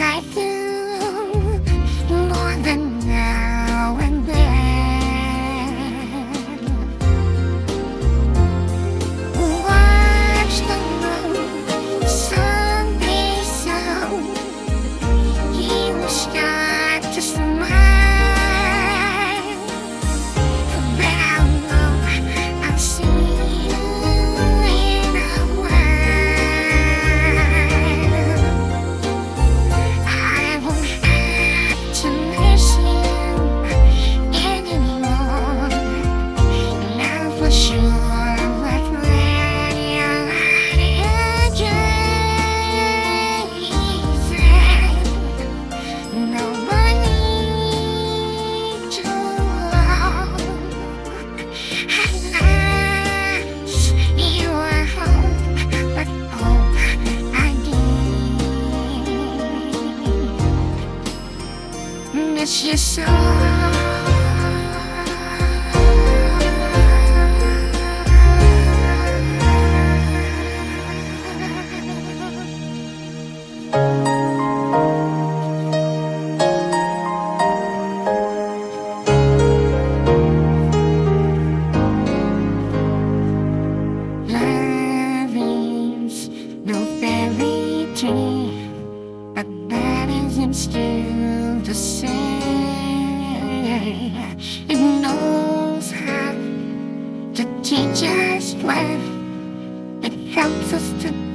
Sharpie. miss you so. Dream, but that isn't still the same. say. It knows how to teach us life. It helps us to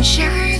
盛夏。